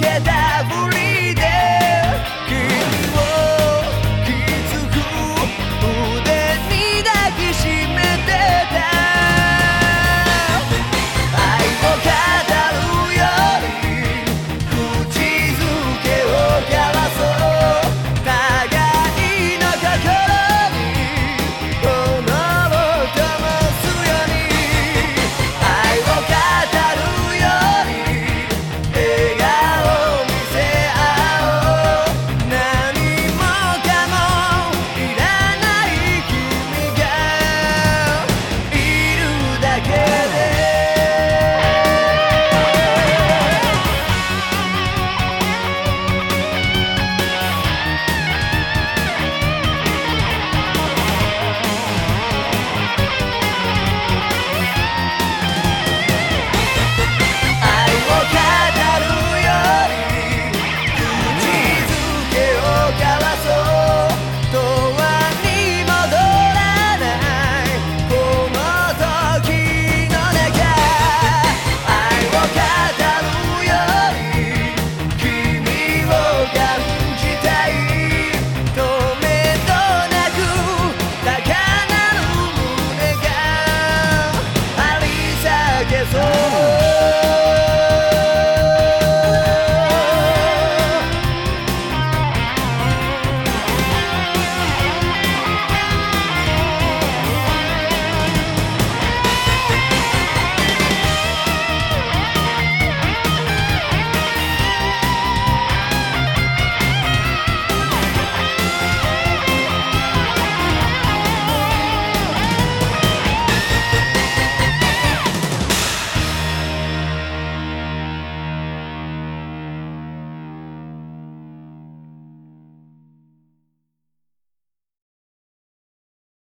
get Oh.